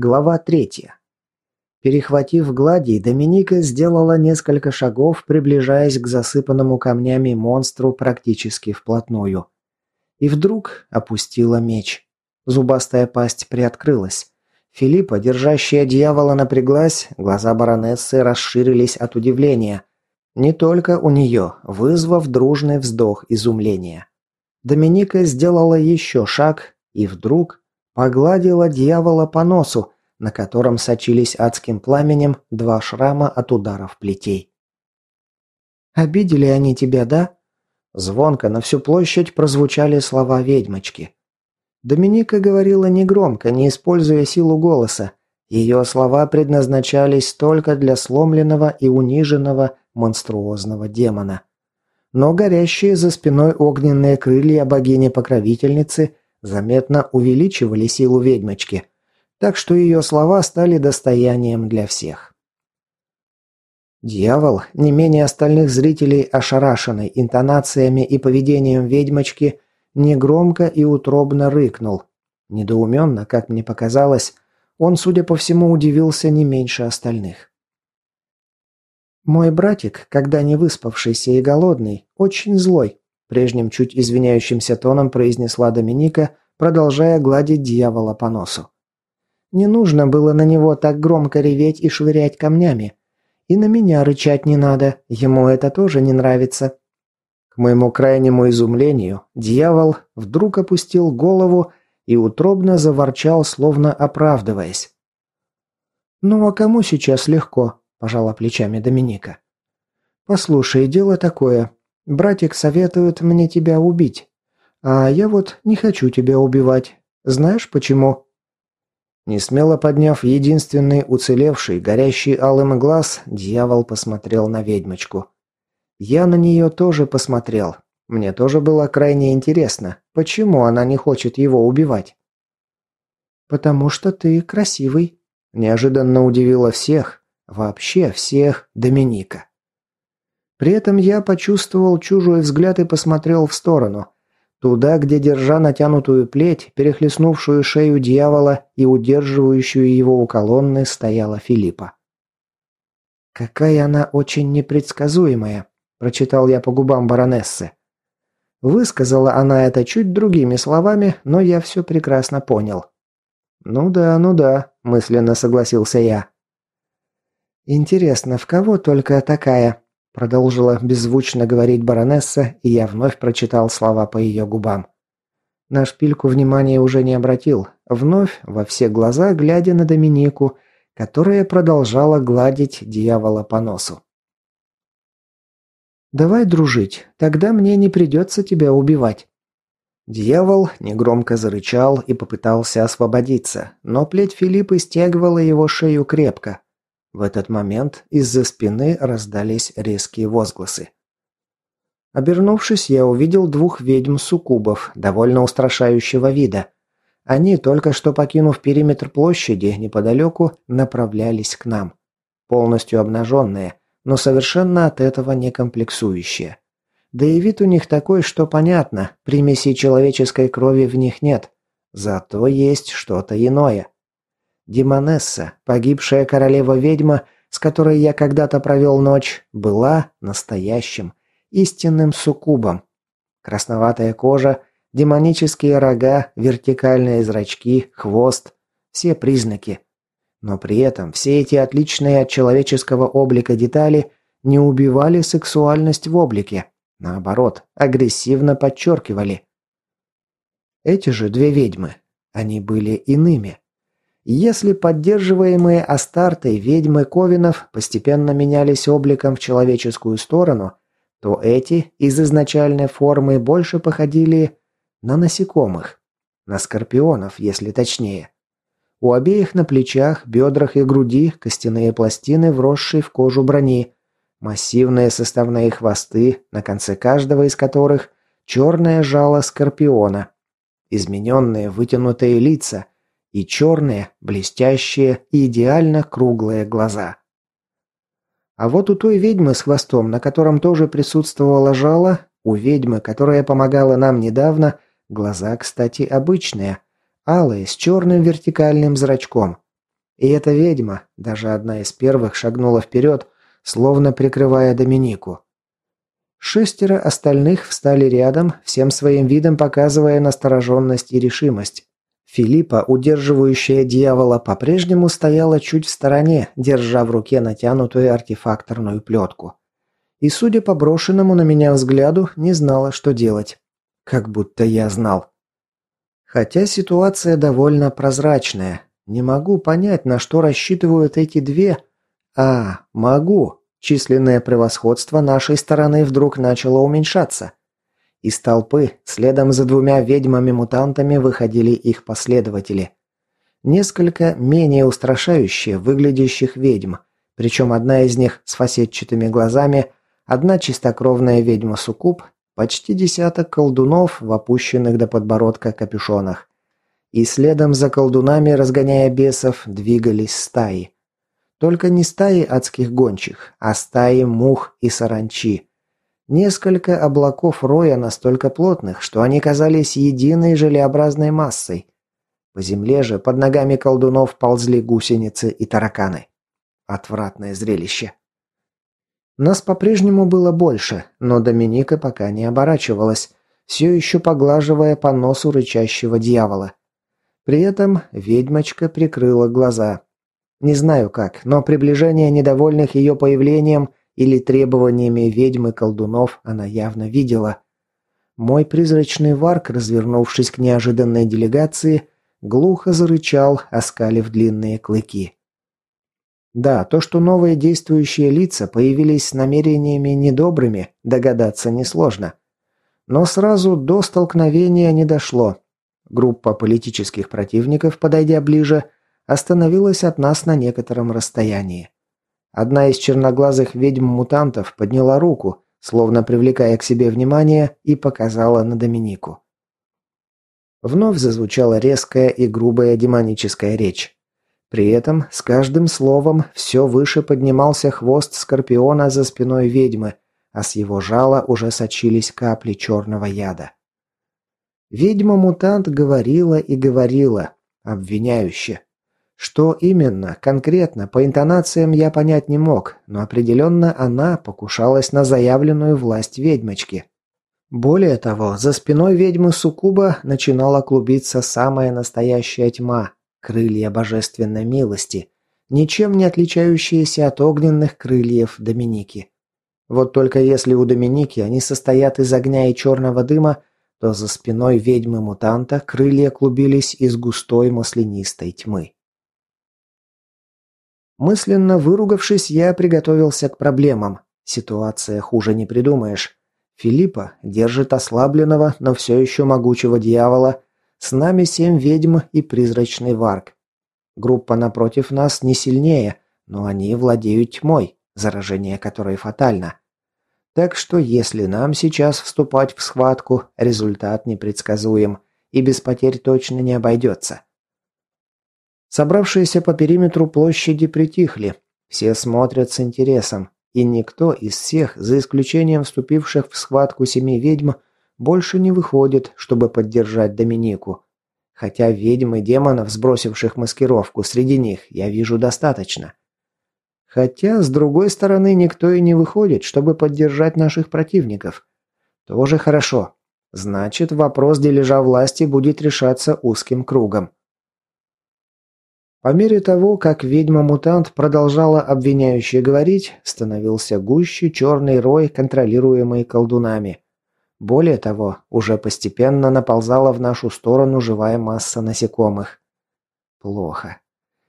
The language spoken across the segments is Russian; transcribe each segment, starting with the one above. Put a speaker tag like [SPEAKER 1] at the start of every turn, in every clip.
[SPEAKER 1] Глава третья. Перехватив глади, Доминика сделала несколько шагов, приближаясь к засыпанному камнями монстру практически вплотную. И вдруг опустила меч. Зубастая пасть приоткрылась. Филиппа, держащая дьявола, напряглась, глаза баронессы расширились от удивления. Не только у нее, вызвав дружный вздох изумления. Доминика сделала еще шаг и вдруг Погладила дьявола по носу, на котором сочились адским пламенем два шрама от ударов плетей. «Обидели они тебя, да?» Звонко на всю площадь прозвучали слова ведьмочки. Доминика говорила негромко, не используя силу голоса. Ее слова предназначались только для сломленного и униженного монструозного демона. Но горящие за спиной огненные крылья богини-покровительницы заметно увеличивали силу ведьмочки, так что ее слова стали достоянием для всех. Дьявол, не менее остальных зрителей, ошарашенный интонациями и поведением ведьмочки, негромко и утробно рыкнул. Недоуменно, как мне показалось, он, судя по всему, удивился не меньше остальных. «Мой братик, когда не выспавшийся и голодный, очень злой», Прежним чуть извиняющимся тоном произнесла Доминика, продолжая гладить дьявола по носу. Не нужно было на него так громко реветь и швырять камнями. И на меня рычать не надо, ему это тоже не нравится. К моему крайнему изумлению, дьявол вдруг опустил голову и утробно заворчал, словно оправдываясь. «Ну а кому сейчас легко?» – пожала плечами Доминика. «Послушай, дело такое. Братик советует мне тебя убить. А я вот не хочу тебя убивать. Знаешь почему?» Несмело подняв единственный уцелевший, горящий алым глаз, дьявол посмотрел на ведьмочку. Я на нее тоже посмотрел. Мне тоже было крайне интересно, почему она не хочет его убивать. «Потому что ты красивый», – неожиданно удивила всех, вообще всех Доминика. При этом я почувствовал чужой взгляд и посмотрел в сторону. Туда, где, держа натянутую плеть, перехлестнувшую шею дьявола и удерживающую его у колонны, стояла Филиппа. «Какая она очень непредсказуемая», – прочитал я по губам баронессы. Высказала она это чуть другими словами, но я все прекрасно понял. «Ну да, ну да», – мысленно согласился я. «Интересно, в кого только такая?» Продолжила беззвучно говорить баронесса, и я вновь прочитал слова по ее губам. На шпильку внимания уже не обратил, вновь во все глаза глядя на Доминику, которая продолжала гладить дьявола по носу. «Давай дружить, тогда мне не придется тебя убивать». Дьявол негромко зарычал и попытался освободиться, но плеть Филиппа стягивала его шею крепко, в этот момент из-за спины раздались резкие возгласы. Обернувшись, я увидел двух ведьм-суккубов, довольно устрашающего вида. Они, только что покинув периметр площади, неподалеку направлялись к нам. Полностью обнаженные, но совершенно от этого не комплексующие. Да и вид у них такой, что понятно, примесей человеческой крови в них нет. Зато есть что-то иное. Демонесса, погибшая королева-ведьма, с которой я когда-то провел ночь, была настоящим, истинным суккубом. Красноватая кожа, демонические рога, вертикальные зрачки, хвост – все признаки. Но при этом все эти отличные от человеческого облика детали не убивали сексуальность в облике, наоборот, агрессивно подчеркивали. Эти же две ведьмы, они были иными. Если поддерживаемые Астартой ведьмы Ковинов постепенно менялись обликом в человеческую сторону, то эти из изначальной формы больше походили на насекомых, на скорпионов, если точнее. У обеих на плечах, бедрах и груди костяные пластины, вросшие в кожу брони, массивные составные хвосты, на конце каждого из которых черное жало скорпиона, измененные вытянутые лица – и черные, блестящие и идеально круглые глаза. А вот у той ведьмы с хвостом, на котором тоже присутствовало жало, у ведьмы, которая помогала нам недавно, глаза, кстати, обычные, алые, с черным вертикальным зрачком. И эта ведьма, даже одна из первых, шагнула вперед, словно прикрывая Доминику. Шестеро остальных встали рядом, всем своим видом показывая настороженность и решимость. Филиппа, удерживающая дьявола, по-прежнему стояла чуть в стороне, держа в руке натянутую артефакторную плетку. И, судя по брошенному на меня взгляду, не знала, что делать. Как будто я знал. Хотя ситуация довольно прозрачная. Не могу понять, на что рассчитывают эти две... А, могу. Численное превосходство нашей стороны вдруг начало уменьшаться. Из толпы, следом за двумя ведьмами-мутантами, выходили их последователи. Несколько менее устрашающие выглядящих ведьм, причем одна из них с фасетчатыми глазами, одна чистокровная ведьма-суккуб, почти десяток колдунов в опущенных до подбородка капюшонах. И следом за колдунами, разгоняя бесов, двигались стаи. Только не стаи адских гончих, а стаи мух и саранчи. Несколько облаков роя настолько плотных, что они казались единой желеобразной массой. По земле же под ногами колдунов ползли гусеницы и тараканы. Отвратное зрелище. Нас по-прежнему было больше, но Доминика пока не оборачивалась, все еще поглаживая по носу рычащего дьявола. При этом ведьмочка прикрыла глаза. Не знаю как, но приближение недовольных ее появлением или требованиями ведьмы колдунов она явно видела. Мой призрачный варк, развернувшись к неожиданной делегации, глухо зарычал, оскалив длинные клыки. Да, то, что новые действующие лица появились с намерениями недобрыми, догадаться несложно. Но сразу до столкновения не дошло. Группа политических противников, подойдя ближе, остановилась от нас на некотором расстоянии. Одна из черноглазых ведьм-мутантов подняла руку, словно привлекая к себе внимание, и показала на Доминику. Вновь зазвучала резкая и грубая демоническая речь. При этом с каждым словом все выше поднимался хвост скорпиона за спиной ведьмы, а с его жала уже сочились капли черного яда. Ведьма-мутант говорила и говорила, обвиняюще. Что именно, конкретно, по интонациям я понять не мог, но определенно она покушалась на заявленную власть ведьмочки. Более того, за спиной ведьмы Сукуба начинала клубиться самая настоящая тьма, крылья божественной милости, ничем не отличающиеся от огненных крыльев Доминики. Вот только если у Доминики они состоят из огня и черного дыма, то за спиной ведьмы-мутанта крылья клубились из густой маслянистой тьмы. Мысленно выругавшись, я приготовился к проблемам. Ситуация хуже не придумаешь. Филиппа держит ослабленного, но все еще могучего дьявола. С нами семь ведьм и призрачный варк. Группа напротив нас не сильнее, но они владеют тьмой, заражение которой фатально. Так что если нам сейчас вступать в схватку, результат непредсказуем и без потерь точно не обойдется. Собравшиеся по периметру площади притихли. Все смотрят с интересом, и никто из всех, за исключением вступивших в схватку семи ведьм, больше не выходит, чтобы поддержать Доминику. Хотя ведьм и демонов, сбросивших маскировку, среди них я вижу достаточно. Хотя, с другой стороны, никто и не выходит, чтобы поддержать наших противников. Тоже хорошо. Значит, вопрос дележа власти будет решаться узким кругом. По мере того, как ведьма-мутант продолжала обвиняюще говорить, становился гуще черный рой, контролируемый колдунами. Более того, уже постепенно наползала в нашу сторону живая масса насекомых. Плохо.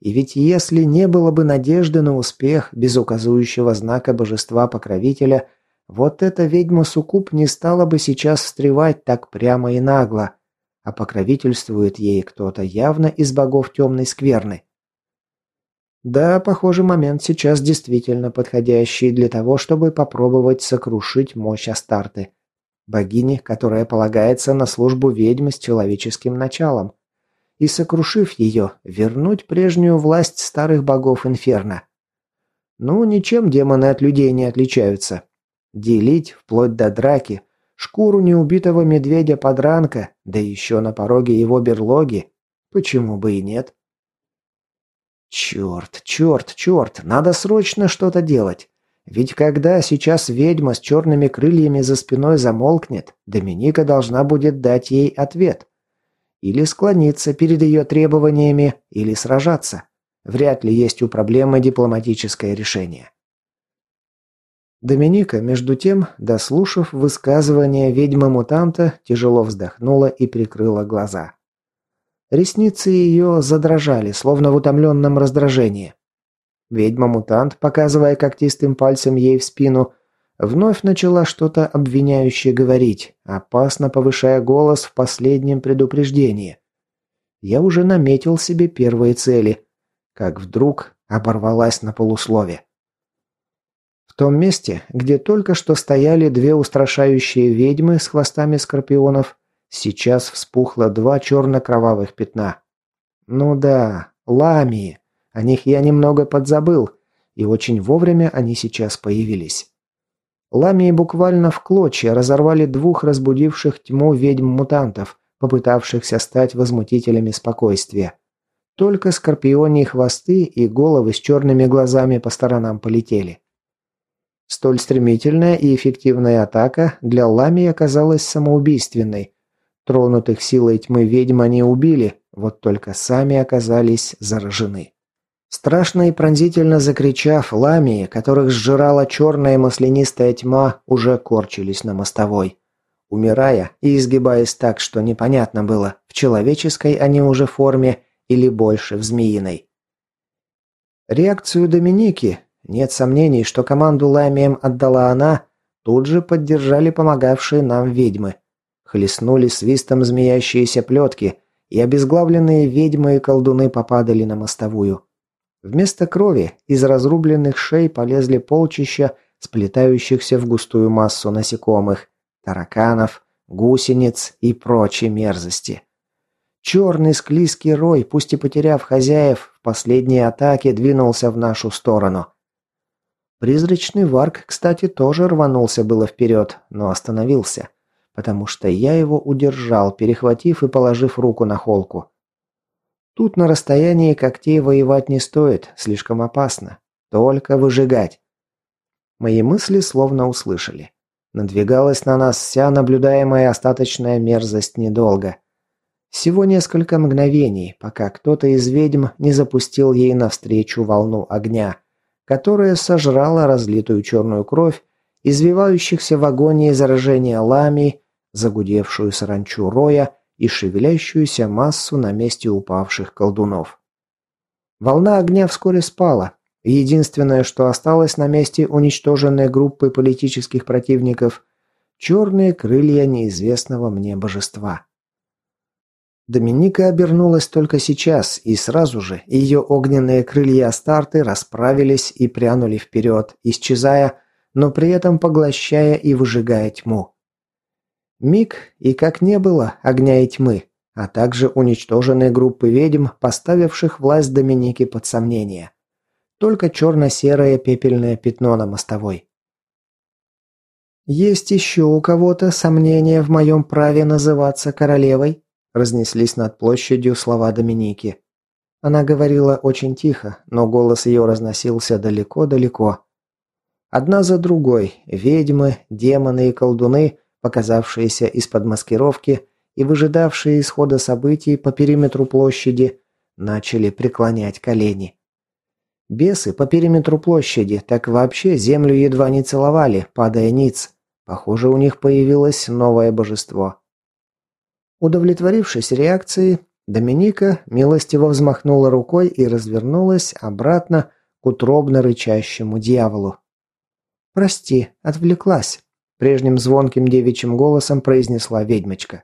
[SPEAKER 1] И ведь если не было бы надежды на успех без указующего знака божества-покровителя, вот эта ведьма-суккуб не стала бы сейчас встревать так прямо и нагло, а покровительствует ей кто-то явно из богов темной скверны. Да, похоже, момент сейчас действительно подходящий для того, чтобы попробовать сокрушить мощь Астарты, богини, которая полагается на службу ведьмы с человеческим началом, и, сокрушив ее, вернуть прежнюю власть старых богов Инферно. Ну, ничем демоны от людей не отличаются. Делить, вплоть до драки, Шкуру неубитого медведя-подранка, да еще на пороге его берлоги. Почему бы и нет? Черт, черт, черт, надо срочно что-то делать. Ведь когда сейчас ведьма с черными крыльями за спиной замолкнет, Доминика должна будет дать ей ответ. Или склониться перед ее требованиями, или сражаться. Вряд ли есть у проблемы дипломатическое решение. Доминика, между тем, дослушав высказывание ведьмы-мутанта, тяжело вздохнула и прикрыла глаза. Ресницы ее задрожали, словно в утомленном раздражении. Ведьма-мутант, показывая когтистым пальцем ей в спину, вновь начала что-то обвиняющее говорить, опасно повышая голос в последнем предупреждении. Я уже наметил себе первые цели, как вдруг оборвалась на полуслове. В том месте, где только что стояли две устрашающие ведьмы с хвостами скорпионов, сейчас вспухло два черно-кровавых пятна. Ну да, ламии. О них я немного подзабыл, и очень вовремя они сейчас появились. Ламии буквально в клочья разорвали двух разбудивших тьму ведьм-мутантов, попытавшихся стать возмутителями спокойствия. Только скорпионьи хвосты и головы с черными глазами по сторонам полетели. Столь стремительная и эффективная атака для Ламии оказалась самоубийственной. Тронутых силой тьмы ведьм они убили, вот только сами оказались заражены. Страшно и пронзительно закричав, ламии, которых сжирала черная маслянистая тьма, уже корчились на мостовой. Умирая и изгибаясь так, что непонятно было, в человеческой они уже форме или больше в змеиной. Реакцию Доминики, нет сомнений, что команду ламием отдала она, тут же поддержали помогавшие нам ведьмы. Хлестнули свистом змеящиеся плетки, и обезглавленные ведьмы и колдуны попадали на мостовую. Вместо крови из разрубленных шей полезли полчища сплетающихся в густую массу насекомых, тараканов, гусениц и прочей мерзости. Черный склизкий рой, пусть и потеряв хозяев, в последней атаке двинулся в нашу сторону – Призрачный варк, кстати, тоже рванулся было вперед, но остановился, потому что я его удержал, перехватив и положив руку на холку. Тут на расстоянии когтей воевать не стоит, слишком опасно. Только выжигать. Мои мысли словно услышали. Надвигалась на нас вся наблюдаемая остаточная мерзость недолго. Всего несколько мгновений, пока кто-то из ведьм не запустил ей навстречу волну огня – которая сожрала разлитую черную кровь, извивающихся в агонии заражения лами, загудевшую саранчу роя и шевелящуюся массу на месте упавших колдунов. Волна огня вскоре спала, единственное, что осталось на месте уничтоженной группы политических противников – черные крылья неизвестного мне божества. Доминика обернулась только сейчас, и сразу же ее огненные крылья Астарты расправились и прянули вперед, исчезая, но при этом поглощая и выжигая тьму. Миг, и как не было огня и тьмы, а также уничтоженные группы ведьм, поставивших власть Доминики под сомнение. Только черно-серое пепельное пятно на мостовой. «Есть еще у кого-то сомнения в моем праве называться королевой?» Разнеслись над площадью слова Доминики. Она говорила очень тихо, но голос ее разносился далеко-далеко. Одна за другой ведьмы, демоны и колдуны, показавшиеся из-под маскировки и выжидавшие исхода событий по периметру площади, начали преклонять колени. Бесы по периметру площади так вообще землю едва не целовали, падая ниц. Похоже, у них появилось новое божество. Удовлетворившись реакцией, Доминика милостиво взмахнула рукой и развернулась обратно к утробно рычащему дьяволу. «Прости, отвлеклась», – прежним звонким девичьим голосом произнесла ведьмочка.